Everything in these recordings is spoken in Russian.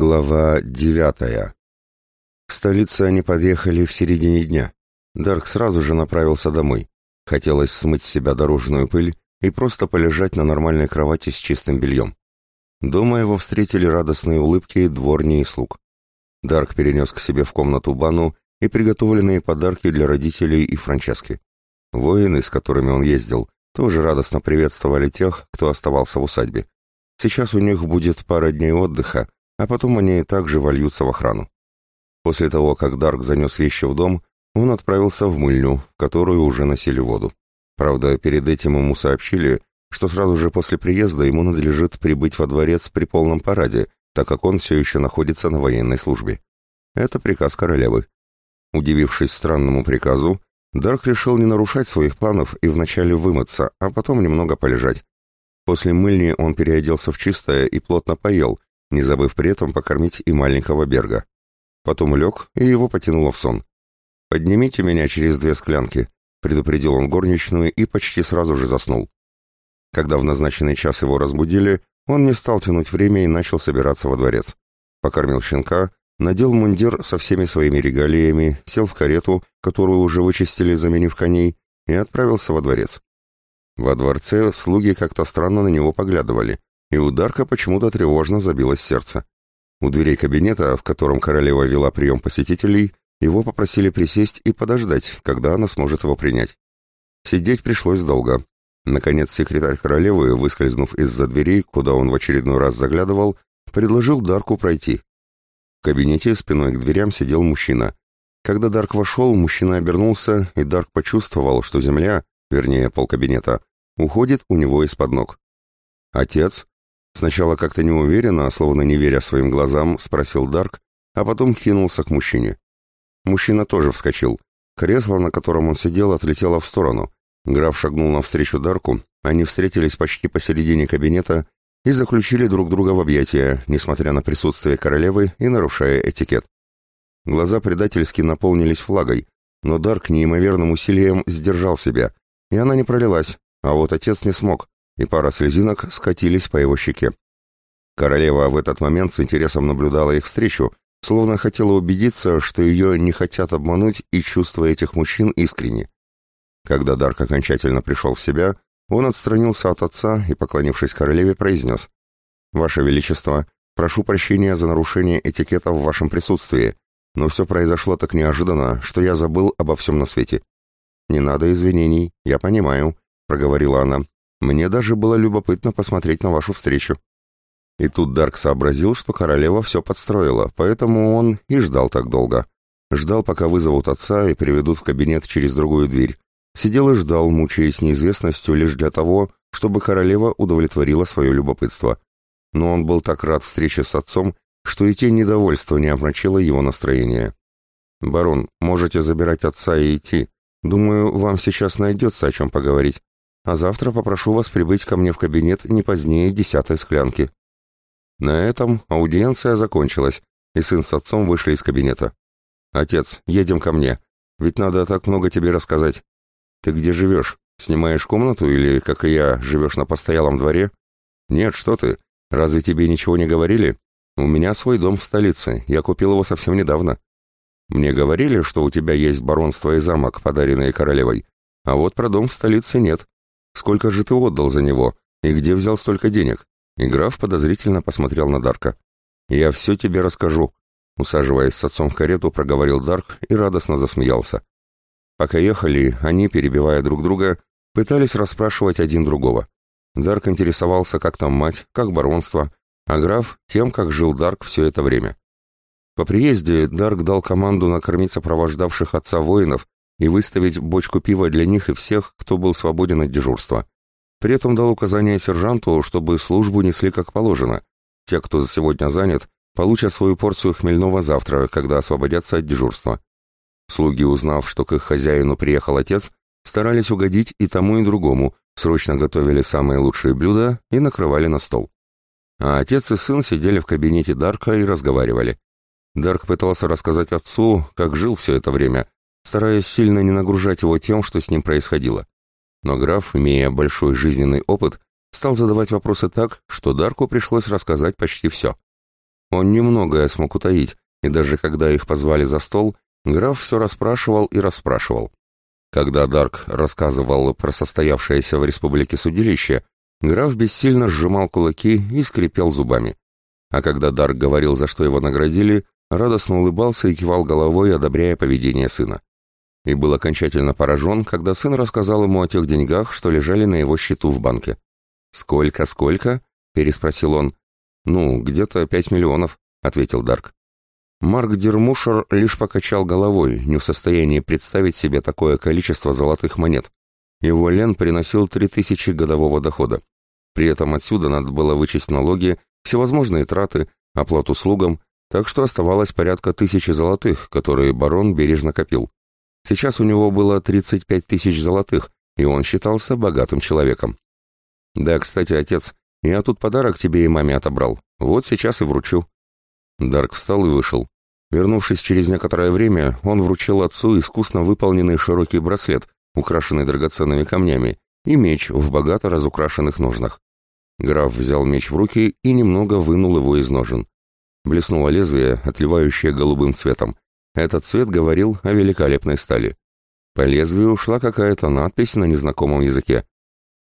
Глава девятая. В столице они подъехали в середине дня. Дарк сразу же направился домой. Хотелось смыть с себя дорожную пыль и просто полежать на нормальной кровати с чистым бельем. Дома его встретили радостные улыбки дворни и слуг. Дарк перенес к себе в комнату бану и приготовленные подарки для родителей и Франчески. Воины, с которыми он ездил, тоже радостно приветствовали тех, кто оставался в усадьбе. Сейчас у них будет пара дней отдыха, а потом они также вольются в охрану. После того, как Дарк занес вещи в дом, он отправился в мыльню, в которую уже носили воду. Правда, перед этим ему сообщили, что сразу же после приезда ему надлежит прибыть во дворец при полном параде, так как он все еще находится на военной службе. Это приказ королевы. Удивившись странному приказу, Дарк решил не нарушать своих планов и вначале вымыться, а потом немного полежать. После мыльни он переоделся в чистое и плотно поел, не забыв при этом покормить и маленького Берга. Потом лег, и его потянуло в сон. «Поднимите меня через две склянки», — предупредил он горничную и почти сразу же заснул. Когда в назначенный час его разбудили, он не стал тянуть время и начал собираться во дворец. Покормил щенка, надел мундир со всеми своими регалиями, сел в карету, которую уже вычистили, заменив коней, и отправился во дворец. Во дворце слуги как-то странно на него поглядывали, и ударка почему-то тревожно забилось сердце. У дверей кабинета, в котором королева вела прием посетителей, его попросили присесть и подождать, когда она сможет его принять. Сидеть пришлось долго. Наконец секретарь королевы, выскользнув из-за дверей, куда он в очередной раз заглядывал, предложил Дарку пройти. В кабинете спиной к дверям сидел мужчина. Когда Дарк вошел, мужчина обернулся, и Дарк почувствовал, что земля, вернее пол кабинета, уходит у него из-под ног. «Отец?» Сначала как-то неуверенно, словно не веря своим глазам, спросил Дарк, а потом кинулся к мужчине. Мужчина тоже вскочил. Кресло, на котором он сидел, отлетело в сторону. Граф шагнул навстречу Дарку, они встретились почти посередине кабинета и заключили друг друга в объятия, несмотря на присутствие королевы и нарушая этикет. Глаза предательски наполнились влагой, но Дарк неимоверным усилием сдержал себя, и она не пролилась, а вот отец не смог и пара слезинок скатились по его щеке. Королева в этот момент с интересом наблюдала их встречу, словно хотела убедиться, что ее не хотят обмануть и чувства этих мужчин искренне. Когда Дарк окончательно пришел в себя, он отстранился от отца и, поклонившись королеве, произнес «Ваше Величество, прошу прощения за нарушение этикета в вашем присутствии, но все произошло так неожиданно, что я забыл обо всем на свете». «Не надо извинений, я понимаю», — проговорила она. Мне даже было любопытно посмотреть на вашу встречу». И тут Дарк сообразил, что королева все подстроила, поэтому он и ждал так долго. Ждал, пока вызовут отца и приведут в кабинет через другую дверь. Сидел и ждал, мучаясь неизвестностью лишь для того, чтобы королева удовлетворила свое любопытство. Но он был так рад встрече с отцом, что и тень недовольства не омрачила его настроение. «Барон, можете забирать отца и идти. Думаю, вам сейчас найдется о чем поговорить а завтра попрошу вас прибыть ко мне в кабинет не позднее десятой склянки». На этом аудиенция закончилась, и сын с отцом вышли из кабинета. «Отец, едем ко мне. Ведь надо так много тебе рассказать. Ты где живешь? Снимаешь комнату или, как и я, живешь на постоялом дворе?» «Нет, что ты. Разве тебе ничего не говорили? У меня свой дом в столице. Я купил его совсем недавно». «Мне говорили, что у тебя есть баронство и замок, подаренные королевой. А вот про дом в столице нет. Сколько же ты отдал за него? И где взял столько денег?» И граф подозрительно посмотрел на Дарка. «Я все тебе расскажу», — усаживаясь с отцом в карету, проговорил Дарк и радостно засмеялся. Пока ехали, они, перебивая друг друга, пытались расспрашивать один другого. Дарк интересовался, как там мать, как баронство, а граф — тем, как жил Дарк все это время. По приезде Дарк дал команду накормить сопровождавших отца воинов и выставить бочку пива для них и всех, кто был свободен от дежурства. При этом дал указание сержанту, чтобы службу несли как положено. Те, кто за сегодня занят, получат свою порцию хмельного завтра, когда освободятся от дежурства. Слуги, узнав, что к их хозяину приехал отец, старались угодить и тому, и другому, срочно готовили самые лучшие блюда и накрывали на стол. А отец и сын сидели в кабинете Дарка и разговаривали. Дарк пытался рассказать отцу, как жил все это время, стараясь сильно не нагружать его тем, что с ним происходило. Но граф, имея большой жизненный опыт, стал задавать вопросы так, что Дарку пришлось рассказать почти все. Он немногое смог утаить, и даже когда их позвали за стол, граф все расспрашивал и расспрашивал. Когда Дарк рассказывал про состоявшееся в республике судилище, граф бессильно сжимал кулаки и скрипел зубами. А когда Дарк говорил, за что его наградили, радостно улыбался и кивал головой, одобряя поведение сына и был окончательно поражен, когда сын рассказал ему о тех деньгах, что лежали на его счету в банке. «Сколько, сколько?» – переспросил он. «Ну, где-то пять миллионов», – ответил Дарк. Марк Дермушер лишь покачал головой, не в состоянии представить себе такое количество золотых монет. Его лен приносил три тысячи годового дохода. При этом отсюда надо было вычесть налоги, всевозможные траты, оплату слугам, так что оставалось порядка тысячи золотых, которые барон бережно копил. Сейчас у него было 35 тысяч золотых, и он считался богатым человеком. «Да, кстати, отец, я тут подарок тебе и маме отобрал. Вот сейчас и вручу». Дарк встал и вышел. Вернувшись через некоторое время, он вручил отцу искусно выполненный широкий браслет, украшенный драгоценными камнями, и меч в богато разукрашенных ножнах. Граф взял меч в руки и немного вынул его из ножен. Блеснуло лезвие, отливающее голубым цветом, этот цвет говорил о великолепной стали. По лезвию ушла какая-то надпись на незнакомом языке.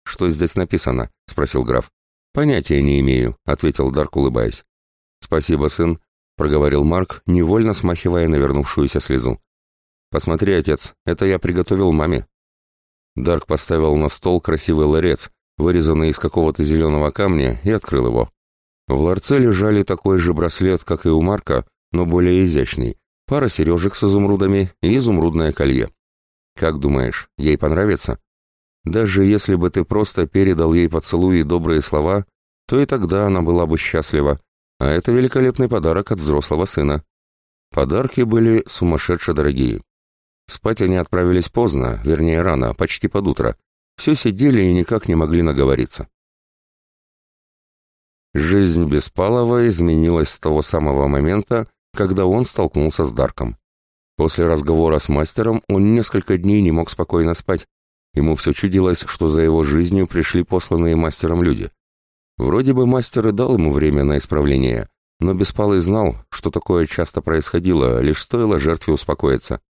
«Что здесь написано?» — спросил граф. «Понятия не имею», — ответил Дарк, улыбаясь. «Спасибо, сын», — проговорил Марк, невольно смахивая навернувшуюся слезу. «Посмотри, отец, это я приготовил маме». Дарк поставил на стол красивый ларец, вырезанный из какого-то зеленого камня, и открыл его. В ларце лежали такой же браслет, как и у Марка, но более изящный, пара сережек с изумрудами и изумрудное колье. Как думаешь, ей понравится? Даже если бы ты просто передал ей поцелуи и добрые слова, то и тогда она была бы счастлива. А это великолепный подарок от взрослого сына. Подарки были сумасшедше дорогие. Спать они отправились поздно, вернее рано, почти под утро. Все сидели и никак не могли наговориться. Жизнь Беспалова изменилась с того самого момента, когда он столкнулся с Дарком. После разговора с мастером он несколько дней не мог спокойно спать. Ему все чудилось, что за его жизнью пришли посланные мастером люди. Вроде бы мастер и дал ему время на исправление, но Беспалый знал, что такое часто происходило, лишь стоило жертве успокоиться.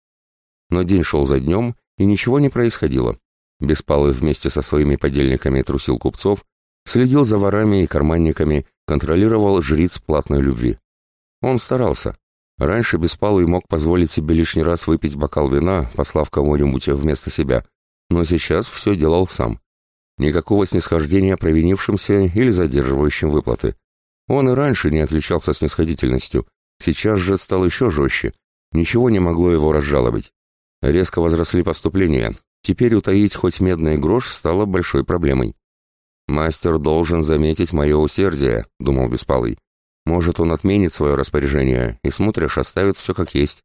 Но день шел за днем, и ничего не происходило. Беспалый вместе со своими подельниками трусил купцов, следил за ворами и карманниками, контролировал жриц платной любви. Он старался. Раньше Беспалый мог позволить себе лишний раз выпить бокал вина, послав кого-нибудь вместо себя, но сейчас все делал сам. Никакого снисхождения провинившимся или задерживающим выплаты. Он и раньше не отличался снисходительностью, сейчас же стал еще жестче. Ничего не могло его разжалобить. Резко возросли поступления. Теперь утаить хоть медный грош стало большой проблемой. «Мастер должен заметить мое усердие», — думал Беспалый. Может, он отменит свое распоряжение, и смотришь, оставит все как есть.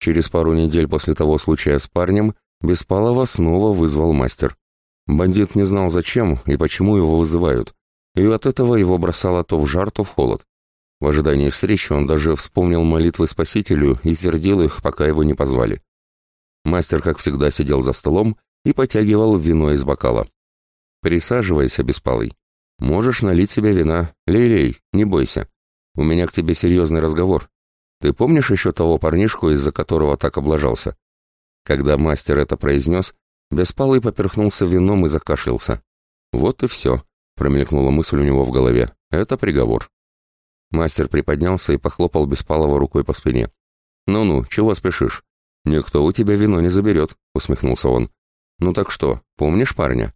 Через пару недель после того случая с парнем Беспалова снова вызвал мастер. Бандит не знал зачем и почему его вызывают, и от этого его бросало то в жар, то в холод. В ожидании встречи он даже вспомнил молитвы Спасителю и твердил их, пока его не позвали. Мастер, как всегда, сидел за столом и потягивал вино из бокала. «Присаживайся, Беспалый», Можешь налить себе вина. Лей-лей, не бойся. У меня к тебе серьезный разговор. Ты помнишь еще того парнишку, из-за которого так облажался?» Когда мастер это произнес, Беспалый поперхнулся вином и закашлялся. «Вот и все», — промелькнула мысль у него в голове. «Это приговор». Мастер приподнялся и похлопал Беспалого рукой по спине. «Ну-ну, чего спешишь? Никто у тебя вино не заберет», — усмехнулся он. «Ну так что, помнишь парня?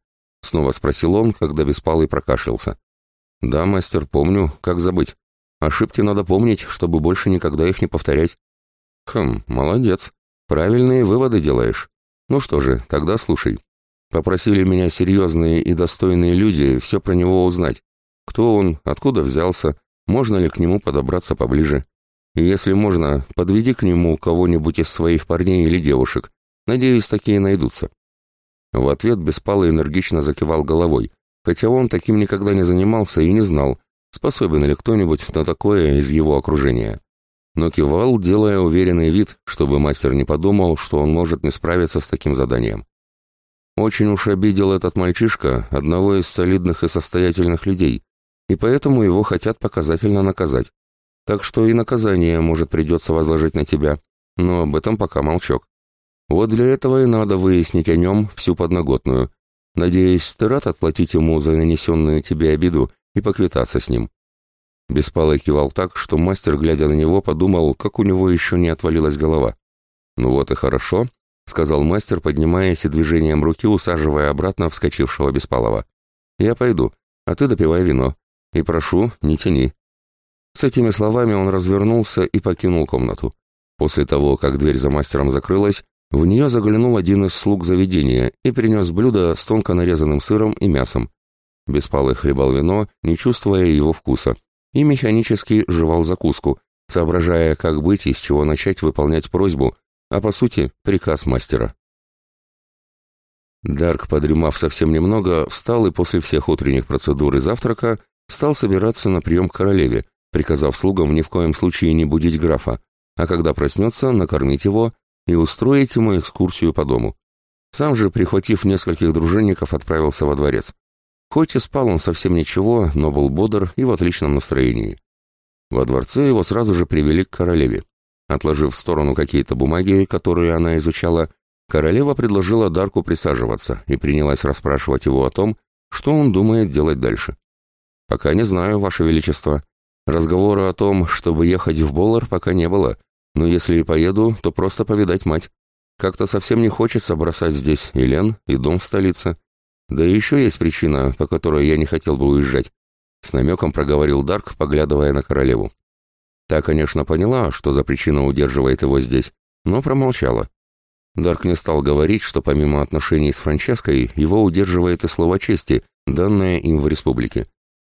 Снова спросил он, когда Беспалый прокашлялся. «Да, мастер, помню. Как забыть? Ошибки надо помнить, чтобы больше никогда их не повторять». «Хм, молодец. Правильные выводы делаешь. Ну что же, тогда слушай. Попросили меня серьезные и достойные люди все про него узнать. Кто он, откуда взялся, можно ли к нему подобраться поближе. И если можно, подведи к нему кого-нибудь из своих парней или девушек. Надеюсь, такие найдутся. В ответ беспало энергично закивал головой, хотя он таким никогда не занимался и не знал, способен ли кто-нибудь на такое из его окружения. Но кивал, делая уверенный вид, чтобы мастер не подумал, что он может не справиться с таким заданием. Очень уж обидел этот мальчишка одного из солидных и состоятельных людей, и поэтому его хотят показательно наказать. Так что и наказание, может, придется возложить на тебя, но об этом пока молчок. Вот для этого и надо выяснить о нем всю подноготную. Надеюсь, ты рад отплатить ему за нанесенную тебе обиду и поквитаться с ним». Беспалый кивал так, что мастер, глядя на него, подумал, как у него еще не отвалилась голова. «Ну вот и хорошо», — сказал мастер, поднимаясь и движением руки усаживая обратно вскочившего Беспалова. «Я пойду, а ты допивай вино. И прошу, не тяни». С этими словами он развернулся и покинул комнату. После того, как дверь за мастером закрылась, в нее заглянул один из слуг заведения и принес блюдо с тонко нарезанным сыром и мясом. Беспалый хлебал вино, не чувствуя его вкуса, и механически жевал закуску, соображая, как быть и с чего начать выполнять просьбу, а по сути приказ мастера. Дарк, подремав совсем немного, встал и после всех утренних процедур и завтрака стал собираться на прием к королеве, приказав слугам ни в коем случае не будить графа, а когда проснется, накормить его и устроить ему экскурсию по дому. Сам же, прихватив нескольких дружинников, отправился во дворец. Хоть и спал он совсем ничего, но был бодр и в отличном настроении. Во дворце его сразу же привели к королеве. Отложив в сторону какие-то бумаги, которые она изучала, королева предложила Дарку присаживаться и принялась расспрашивать его о том, что он думает делать дальше. «Пока не знаю, Ваше Величество. Разговора о том, чтобы ехать в Боллар, пока не было. Но «Ну, если и поеду, то просто повидать мать. Как-то совсем не хочется бросать здесь и Лен, и дом в столице. Да и еще есть причина, по которой я не хотел бы уезжать. С намеком проговорил Дарк, поглядывая на королеву. Та, конечно, поняла, что за причина удерживает его здесь, но промолчала. Дарк не стал говорить, что помимо отношений с Франческой, его удерживает и слово чести, данное им в республике.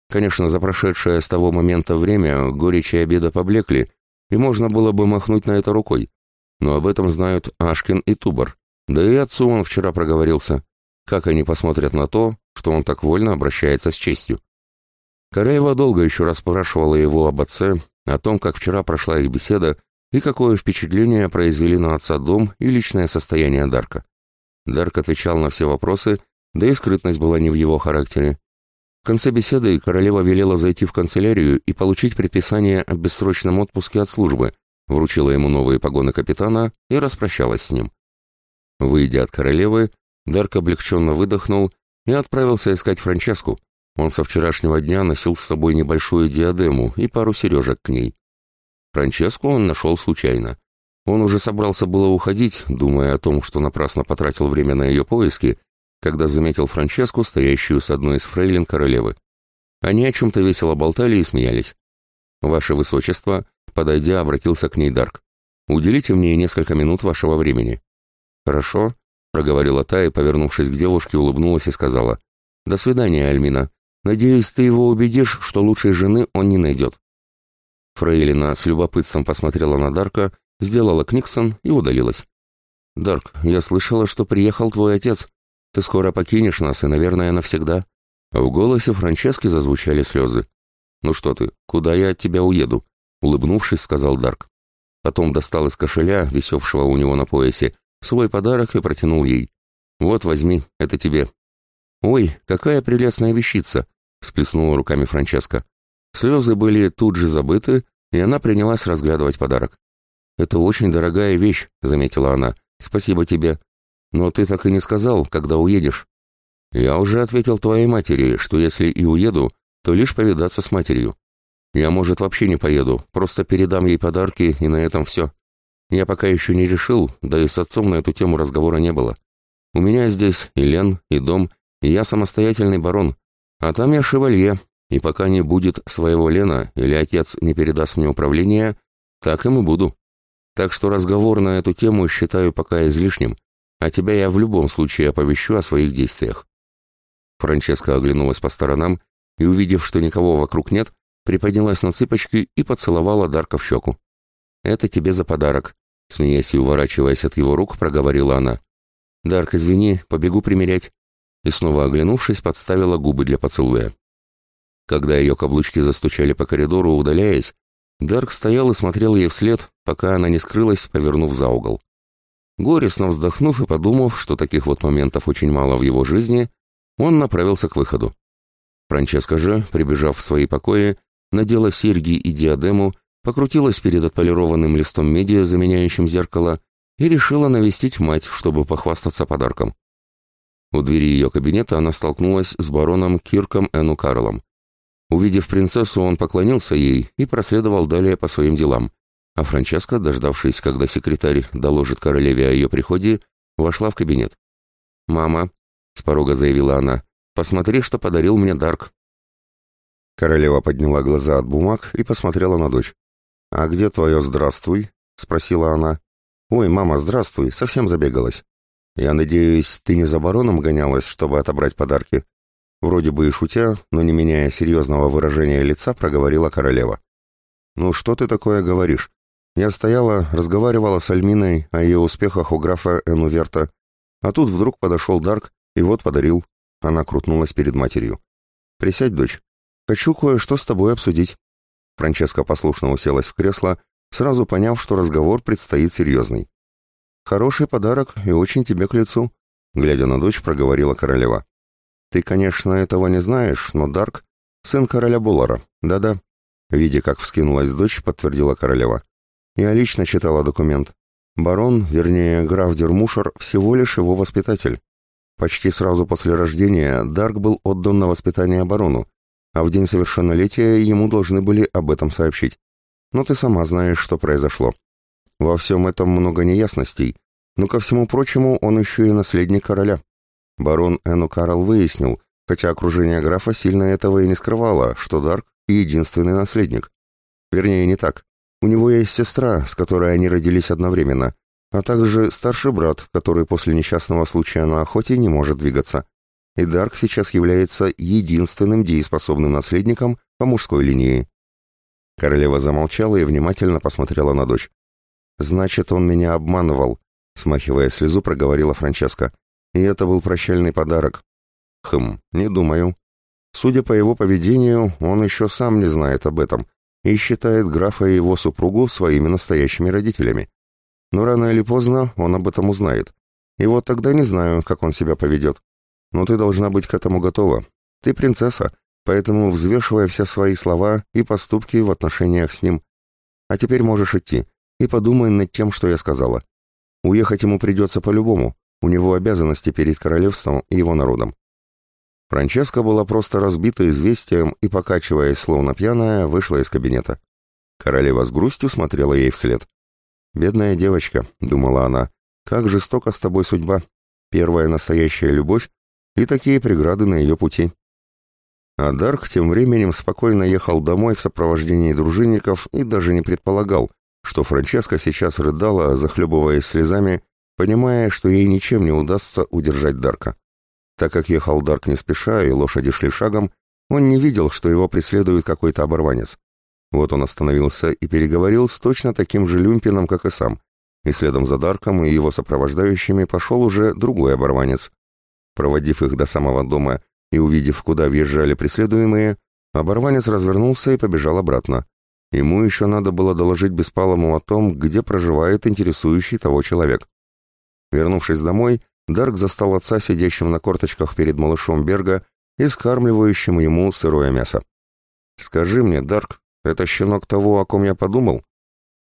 Конечно, за прошедшее с того момента время горечь и обида поблекли, и можно было бы махнуть на это рукой. Но об этом знают Ашкин и Тубар. Да и отцу он вчера проговорился. Как они посмотрят на то, что он так вольно обращается с честью? Кореева долго еще расспрашивала его об отце, о том, как вчера прошла их беседа и какое впечатление произвели на отца дом и личное состояние Дарка. Дарк отвечал на все вопросы, да и скрытность была не в его характере. В конце беседы королева велела зайти в канцелярию и получить предписание о бессрочном отпуске от службы, вручила ему новые погоны капитана и распрощалась с ним. Выйдя от королевы, Дарк облегченно выдохнул и отправился искать Франческу. Он со вчерашнего дня носил с собой небольшую диадему и пару сережек к ней. Франческу он нашел случайно. Он уже собрался было уходить, думая о том, что напрасно потратил время на ее поиски, когда заметил Франческу, стоящую с одной из фрейлин королевы. Они о чем-то весело болтали и смеялись. «Ваше Высочество», подойдя, обратился к ней Дарк. «Уделите мне несколько минут вашего времени». «Хорошо», — проговорила та и, повернувшись к девушке, улыбнулась и сказала. «До свидания, Альмина. Надеюсь, ты его убедишь, что лучшей жены он не найдет». Фрейлина с любопытством посмотрела на Дарка, сделала книксон и удалилась. «Дарк, я слышала, что приехал твой отец», ты скоро покинешь нас, и, наверное, навсегда». А в голосе Франчески зазвучали слезы. «Ну что ты, куда я от тебя уеду?» Улыбнувшись, сказал Дарк. Потом достал из кошеля, висевшего у него на поясе, свой подарок и протянул ей. «Вот, возьми, это тебе». «Ой, какая прелестная вещица!» — Сплеснула руками Франческа. Слезы были тут же забыты, и она принялась разглядывать подарок. «Это очень дорогая вещь», — заметила она. «Спасибо тебе. Но ты так и не сказал, когда уедешь. Я уже ответил твоей матери, что если и уеду, то лишь повидаться с матерью. Я, может, вообще не поеду, просто передам ей подарки, и на этом все. Я пока еще не решил, да и с отцом на эту тему разговора не было. У меня здесь и Лен, и дом, и я самостоятельный барон. А там я шевалье, и пока не будет своего Лена или отец не передаст мне управление, так им и буду. Так что разговор на эту тему считаю пока излишним, а тебя я в любом случае оповещу о своих действиях». Франческа оглянулась по сторонам и, увидев, что никого вокруг нет, приподнялась на цыпочки и поцеловала Дарка в щеку. «Это тебе за подарок», — смеясь и уворачиваясь от его рук, проговорила она. «Дарк, извини, побегу примерять». И снова оглянувшись, подставила губы для поцелуя. Когда ее каблучки застучали по коридору, удаляясь, Дарк стоял и смотрел ей вслед, пока она не скрылась, повернув за угол. Горестно вздохнув и подумав, что таких вот моментов очень мало в его жизни, он направился к выходу. Франческа же, прибежав в свои покои, надела серьги и диадему, покрутилась перед отполированным листом меди, заменяющим зеркало, и решила навестить мать, чтобы похвастаться подарком. У двери ее кабинета она столкнулась с бароном Кирком Эну Карлом. Увидев принцессу, он поклонился ей и проследовал далее по своим делам – а Франческа, дождавшись, когда секретарь доложит королеве о ее приходе, вошла в кабинет. «Мама», — с порога заявила она, — «посмотри, что подарил мне Дарк». Королева подняла глаза от бумаг и посмотрела на дочь. «А где твое «здравствуй»?» — спросила она. «Ой, мама, здравствуй, совсем забегалась. Я надеюсь, ты не за бароном гонялась, чтобы отобрать подарки?» Вроде бы и шутя, но не меняя серьезного выражения лица, проговорила королева. «Ну что ты такое говоришь?» Я стояла, разговаривала с Альминой о ее успехах у графа Энуверта. А тут вдруг подошел Дарк, и вот подарил. Она крутнулась перед матерью. «Присядь, дочь. Хочу кое-что с тобой обсудить». Франческа послушно уселась в кресло, сразу поняв, что разговор предстоит серьезный. «Хороший подарок и очень тебе к лицу», — глядя на дочь, проговорила королева. «Ты, конечно, этого не знаешь, но Дарк — сын короля Булара. Да-да». Видя, как вскинулась дочь, подтвердила королева. Я лично читала документ. Барон, вернее, граф Дермушер, всего лишь его воспитатель. Почти сразу после рождения Дарк был отдан на воспитание барону, а в день совершеннолетия ему должны были об этом сообщить. Но ты сама знаешь, что произошло. Во всем этом много неясностей, но, ко всему прочему, он еще и наследник короля. Барон Эну Карл выяснил, хотя окружение графа сильно этого и не скрывало, что Дарк — единственный наследник. Вернее, не так. У него есть сестра, с которой они родились одновременно, а также старший брат, который после несчастного случая на охоте не может двигаться. И Дарк сейчас является единственным дееспособным наследником по мужской линии. Королева замолчала и внимательно посмотрела на дочь. «Значит, он меня обманывал», — смахивая слезу, проговорила Франческа. «И это был прощальный подарок». «Хм, не думаю. Судя по его поведению, он еще сам не знает об этом, и считает графа и его супругу своими настоящими родителями. Но рано или поздно он об этом узнает. И вот тогда не знаю, как он себя поведет. Но ты должна быть к этому готова. Ты принцесса, поэтому взвешивая все свои слова и поступки в отношениях с ним. А теперь можешь идти и подумай над тем, что я сказала. Уехать ему придется по-любому, у него обязанности перед королевством и его народом. Франческа была просто разбита известием и, покачиваясь словно пьяная, вышла из кабинета. Королева с грустью смотрела ей вслед. «Бедная девочка», — думала она, — «как жестока с тобой судьба, первая настоящая любовь и такие преграды на ее пути». А Дарк тем временем спокойно ехал домой в сопровождении дружинников и даже не предполагал, что Франческа сейчас рыдала, захлебываясь слезами, понимая, что ей ничем не удастся удержать Дарка так как ехал Дарк не спеша и лошади шли шагом, он не видел, что его преследует какой-то оборванец. Вот он остановился и переговорил с точно таким же люмпином, как и сам. И следом за Дарком и его сопровождающими пошел уже другой оборванец. Проводив их до самого дома и увидев, куда въезжали преследуемые, оборванец развернулся и побежал обратно. Ему еще надо было доложить Беспалому о том, где проживает интересующий того человек. Вернувшись домой, Дарк застал отца сидящим на корточках перед малышом Берга и скармливающим ему сырое мясо. «Скажи мне, Дарк, это щенок того, о ком я подумал?»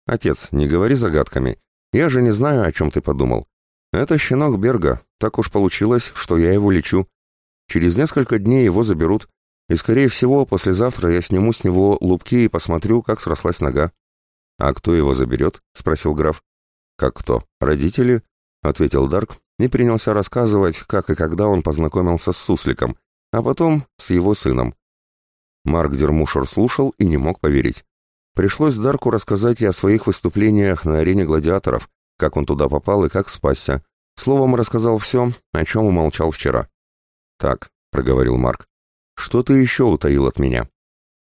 «Отец, не говори загадками. Я же не знаю, о чем ты подумал. Это щенок Берга. Так уж получилось, что я его лечу. Через несколько дней его заберут, и, скорее всего, послезавтра я сниму с него лупки и посмотрю, как срослась нога. «А кто его заберет?» — спросил граф. «Как кто? Родители?» — ответил Дарк и принялся рассказывать, как и когда он познакомился с Сусликом, а потом с его сыном. Марк Дермушер слушал и не мог поверить. Пришлось Дарку рассказать и о своих выступлениях на арене гладиаторов, как он туда попал и как спасся. Словом, рассказал все, о чем умолчал вчера. «Так», — проговорил Марк, — «что ты еще утаил от меня?»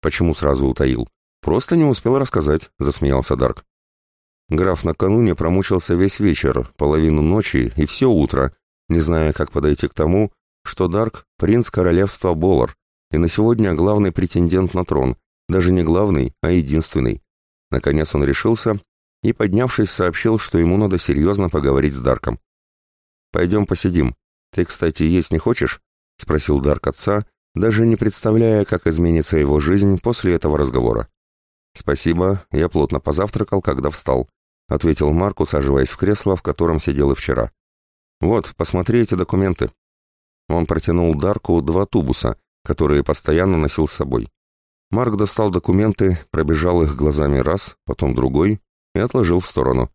«Почему сразу утаил?» «Просто не успел рассказать», — засмеялся Дарк. Граф накануне промучился весь вечер, половину ночи и все утро, не зная, как подойти к тому, что Дарк – принц королевства Болар, и на сегодня главный претендент на трон, даже не главный, а единственный. Наконец он решился и, поднявшись, сообщил, что ему надо серьезно поговорить с Дарком. «Пойдем посидим. Ты, кстати, есть не хочешь?» – спросил Дарк отца, даже не представляя, как изменится его жизнь после этого разговора. «Спасибо, я плотно позавтракал, когда встал», — ответил Марк, усаживаясь в кресло, в котором сидел и вчера. «Вот, посмотри эти документы». Он протянул Дарку два тубуса, которые постоянно носил с собой. Марк достал документы, пробежал их глазами раз, потом другой и отложил в сторону.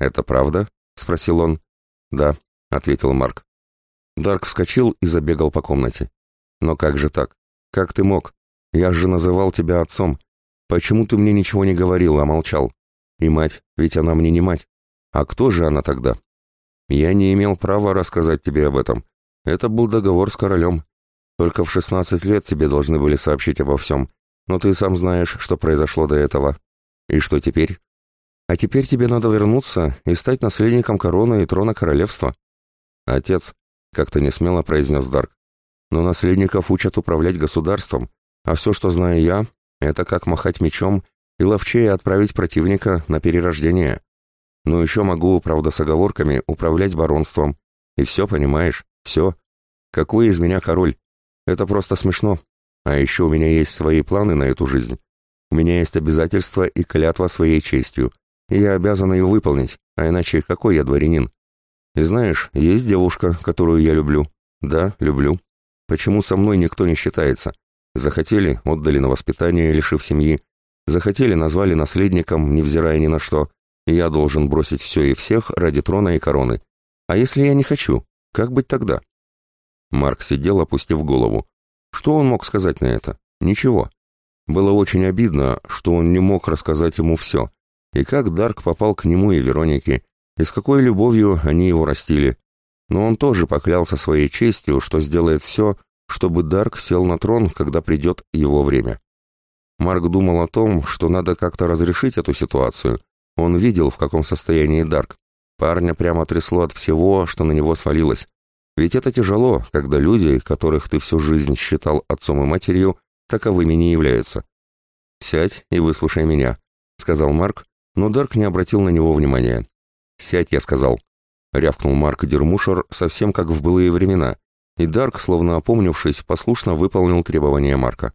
«Это правда?» — спросил он. «Да», — ответил Марк. Дарк вскочил и забегал по комнате. «Но как же так? Как ты мог? Я же называл тебя отцом. Почему ты мне ничего не говорил, а молчал?» И мать, ведь она мне не мать. А кто же она тогда? Я не имел права рассказать тебе об этом. Это был договор с королем. Только в 16 лет тебе должны были сообщить обо всем. Но ты сам знаешь, что произошло до этого. И что теперь? А теперь тебе надо вернуться и стать наследником короны и трона королевства. Отец, как-то не смело произнес Дарк. Но наследников учат управлять государством, а все, что знаю я, это как махать мечом и ловчее отправить противника на перерождение. Но еще могу, правда, с оговорками, управлять баронством. И все, понимаешь, все. Какой из меня король? Это просто смешно. А еще у меня есть свои планы на эту жизнь. У меня есть обязательства и клятва своей честью. И я обязан ее выполнить, а иначе какой я дворянин? И знаешь, есть девушка, которую я люблю. Да, люблю. Почему со мной никто не считается? Захотели, отдали на воспитание, лишив семьи. Захотели, назвали наследником, невзирая ни на что. Я должен бросить все и всех ради трона и короны. А если я не хочу? Как быть тогда? Марк сидел, опустив голову. Что он мог сказать на это? Ничего. Было очень обидно, что он не мог рассказать ему все. И как Дарк попал к нему и Веронике, и с какой любовью они его растили. Но он тоже поклялся своей честью, что сделает все, чтобы Дарк сел на трон, когда придет его время. Марк думал о том, что надо как-то разрешить эту ситуацию. Он видел, в каком состоянии Дарк. Парня прямо трясло от всего, что на него свалилось. Ведь это тяжело, когда люди, которых ты всю жизнь считал отцом и матерью, таковыми не являются. «Сядь и выслушай меня», — сказал Марк, но Дарк не обратил на него внимания. «Сядь», — я сказал. Рявкнул Марк Дермушер совсем как в былые времена, и Дарк, словно опомнившись, послушно выполнил требования Марка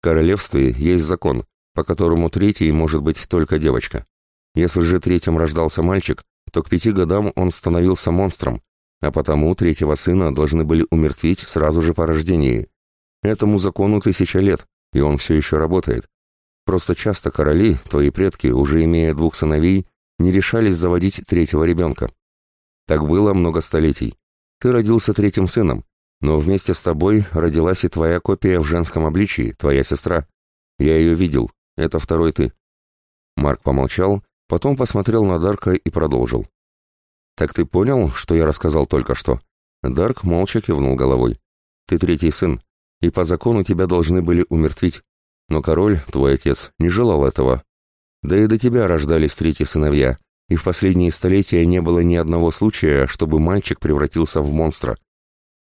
королевстве есть закон, по которому третий может быть только девочка. Если же третьим рождался мальчик, то к пяти годам он становился монстром, а потому третьего сына должны были умертвить сразу же по рождении. Этому закону тысяча лет, и он все еще работает. Просто часто короли, твои предки, уже имея двух сыновей, не решались заводить третьего ребенка. Так было много столетий. Ты родился третьим сыном, но вместе с тобой родилась и твоя копия в женском обличии, твоя сестра. Я ее видел. Это второй ты». Марк помолчал, потом посмотрел на Дарка и продолжил. «Так ты понял, что я рассказал только что?» Дарк молча кивнул головой. «Ты третий сын, и по закону тебя должны были умертвить. Но король, твой отец, не желал этого. Да и до тебя рождались третьи сыновья, и в последние столетия не было ни одного случая, чтобы мальчик превратился в монстра.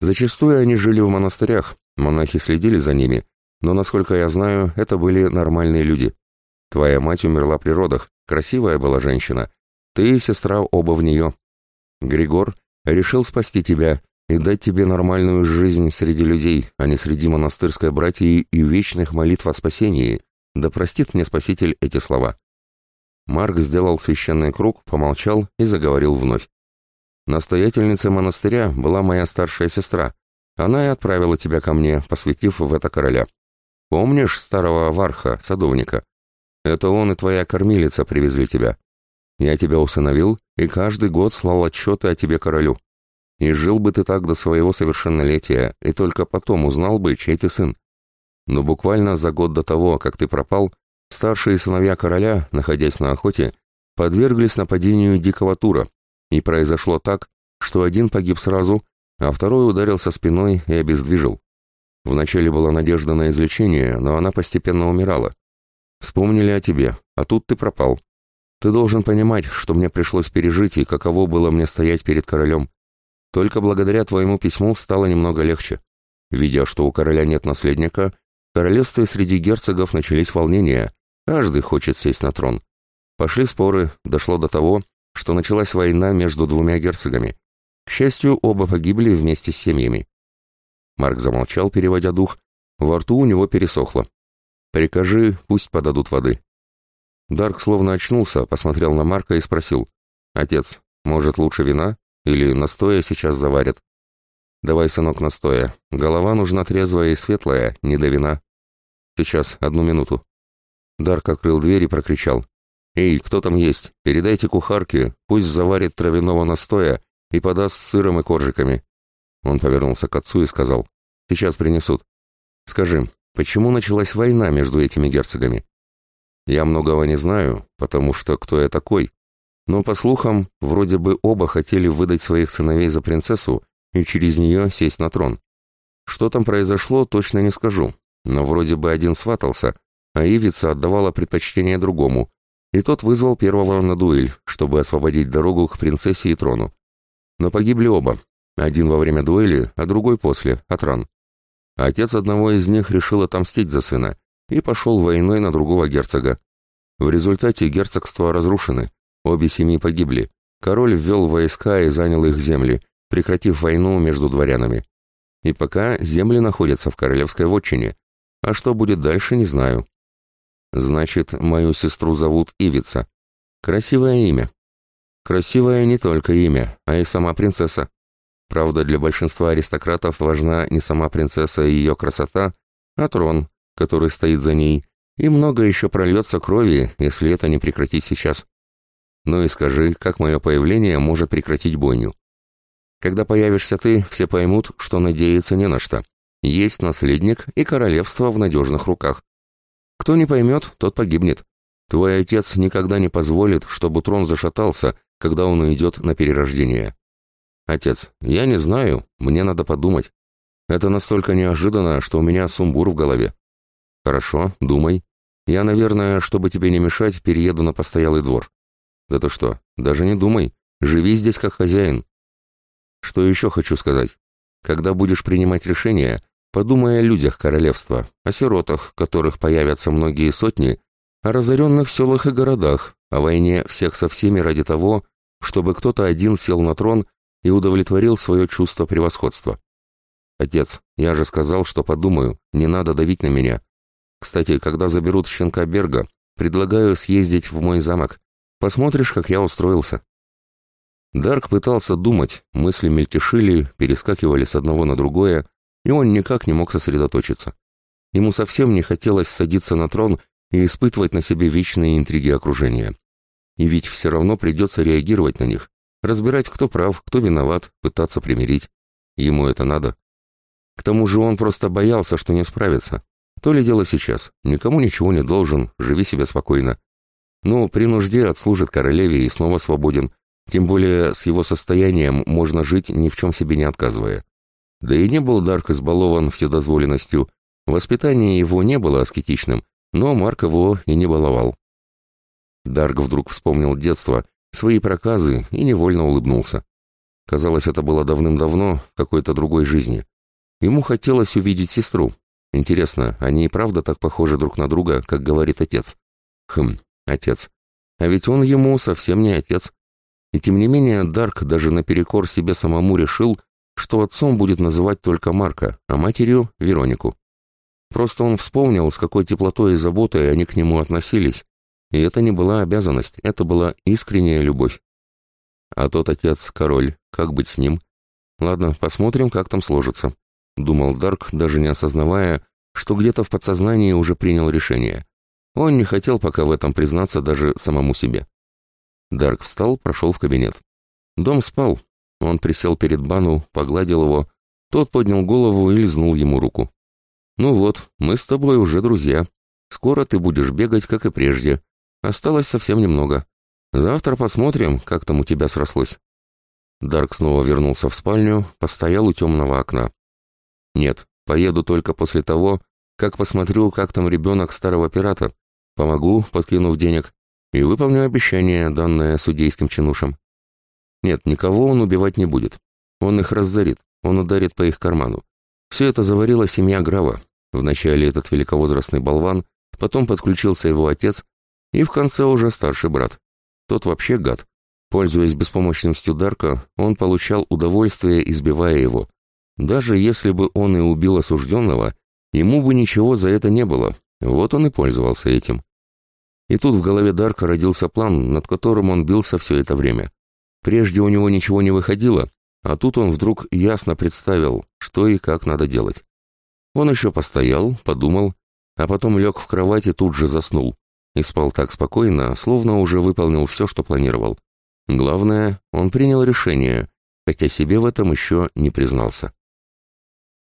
Зачастую они жили в монастырях, монахи следили за ними, но, насколько я знаю, это были нормальные люди. Твоя мать умерла при родах, красивая была женщина. Ты и сестра оба в нее. Григор решил спасти тебя и дать тебе нормальную жизнь среди людей, а не среди монастырской братьи и вечных молитв о спасении. Да простит мне Спаситель эти слова». Марк сделал священный круг, помолчал и заговорил вновь. Настоятельницей монастыря была моя старшая сестра. Она и отправила тебя ко мне, посвятив в это короля. Помнишь старого Варха, садовника? Это он и твоя кормилица привезли тебя. Я тебя усыновил и каждый год слал отчеты о тебе королю. И жил бы ты так до своего совершеннолетия, и только потом узнал бы, чей ты сын. Но буквально за год до того, как ты пропал, старшие сыновья короля, находясь на охоте, подверглись нападению дикого тура, и произошло так, что один погиб сразу, а второй ударился спиной и обездвижил. Вначале была надежда на излечение, но она постепенно умирала. Вспомнили о тебе, а тут ты пропал. Ты должен понимать, что мне пришлось пережить и каково было мне стоять перед королем. Только благодаря твоему письму стало немного легче. Видя, что у короля нет наследника, в королевстве среди герцогов начались волнения. Каждый хочет сесть на трон. Пошли споры, дошло до того, что началась война между двумя герцогами. К счастью, оба погибли вместе с семьями. Марк замолчал, переводя дух. Во рту у него пересохло. «Прикажи, пусть подадут воды». Дарк словно очнулся, посмотрел на Марка и спросил. «Отец, может, лучше вина? Или настоя сейчас заварят?» «Давай, сынок, настоя. Голова нужна трезвая и светлая, не до вина. Сейчас, одну минуту». Дарк открыл дверь и прокричал. «Эй, кто там есть? Передайте кухарке, пусть заварит травяного настоя и подаст сыром и коржиками». Он повернулся к отцу и сказал, «Сейчас принесут. Скажи, почему началась война между этими герцогами?» «Я многого не знаю, потому что кто я такой?» Но, по слухам, вроде бы оба хотели выдать своих сыновей за принцессу и через нее сесть на трон. Что там произошло, точно не скажу, но вроде бы один сватался, а Ивица отдавала предпочтение другому, и тот вызвал первого на дуэль, чтобы освободить дорогу к принцессе и трону. Но погибли оба, один во время дуэли, а другой после, от ран. Отец одного из них решил отомстить за сына и пошел войной на другого герцога. В результате герцогства разрушены, обе семьи погибли. Король ввел войска и занял их земли, прекратив войну между дворянами. И пока земли находятся в королевской вотчине. А что будет дальше, не знаю. Значит, мою сестру зовут Ивица. Красивое имя. Красивое не только имя, а и сама принцесса. Правда, для большинства аристократов важна не сама принцесса и ее красота, а трон, который стоит за ней, и много еще прольется крови, если это не прекратить сейчас. Ну и скажи, как мое появление может прекратить бойню? Когда появишься ты, все поймут, что надеяться не на что. Есть наследник и королевство в надежных руках. Кто не поймет, тот погибнет. Твой отец никогда не позволит, чтобы трон зашатался, когда он уйдет на перерождение. Отец, я не знаю, мне надо подумать. Это настолько неожиданно, что у меня сумбур в голове. Хорошо, думай. Я, наверное, чтобы тебе не мешать, перееду на постоялый двор. Да ты что, даже не думай. Живи здесь как хозяин. Что еще хочу сказать. Когда будешь принимать решение, Подумай о людях королевства, о сиротах, которых появятся многие сотни, о разоренных селах и городах, о войне всех со всеми ради того, чтобы кто-то один сел на трон и удовлетворил свое чувство превосходства. «Отец, я же сказал, что подумаю, не надо давить на меня. Кстати, когда заберут щенка Берга, предлагаю съездить в мой замок. Посмотришь, как я устроился». Дарк пытался думать, мысли мельтешили, перескакивали с одного на другое, и он никак не мог сосредоточиться. Ему совсем не хотелось садиться на трон и испытывать на себе вечные интриги окружения. И ведь все равно придется реагировать на них, разбирать, кто прав, кто виноват, пытаться примирить. Ему это надо. К тому же он просто боялся, что не справится. То ли дело сейчас. Никому ничего не должен, живи себе спокойно. Ну, при нужде отслужит королеве и снова свободен. Тем более с его состоянием можно жить, ни в чем себе не отказывая. Да и не был Дарк избалован вседозволенностью. Воспитание его не было аскетичным, но Марк его и не баловал. Дарк вдруг вспомнил детство, свои проказы и невольно улыбнулся. Казалось, это было давным-давно, в какой-то другой жизни. Ему хотелось увидеть сестру. Интересно, они и правда так похожи друг на друга, как говорит отец? Хм, отец. А ведь он ему совсем не отец. И тем не менее Дарк даже наперекор себе самому решил, что отцом будет называть только Марка, а матерью — Веронику. Просто он вспомнил, с какой теплотой и заботой они к нему относились, и это не была обязанность, это была искренняя любовь. А тот отец — король, как быть с ним? Ладно, посмотрим, как там сложится. Думал Дарк, даже не осознавая, что где-то в подсознании уже принял решение. Он не хотел пока в этом признаться даже самому себе. Дарк встал, прошел в кабинет. Дом спал, он присел перед Бану, погладил его. Тот поднял голову и лизнул ему руку. «Ну вот, мы с тобой уже друзья. Скоро ты будешь бегать, как и прежде. Осталось совсем немного. Завтра посмотрим, как там у тебя срослось». Дарк снова вернулся в спальню, постоял у темного окна. «Нет, поеду только после того, как посмотрю, как там ребенок старого пирата. Помогу, подкинув денег, и выполню обещание, данное судейским чинушам. Нет, никого он убивать не будет. Он их разорит, он ударит по их карману. Все это заварила семья Грава. Вначале этот великовозрастный болван, потом подключился его отец, и в конце уже старший брат. Тот вообще гад. Пользуясь беспомощностью Дарка, он получал удовольствие, избивая его. Даже если бы он и убил осужденного, ему бы ничего за это не было. Вот он и пользовался этим. И тут в голове Дарка родился план, над которым он бился все это время. Прежде у него ничего не выходило, а тут он вдруг ясно представил, что и как надо делать. Он еще постоял, подумал, а потом лег в кровать и тут же заснул. И спал так спокойно, словно уже выполнил все, что планировал. Главное, он принял решение, хотя себе в этом еще не признался.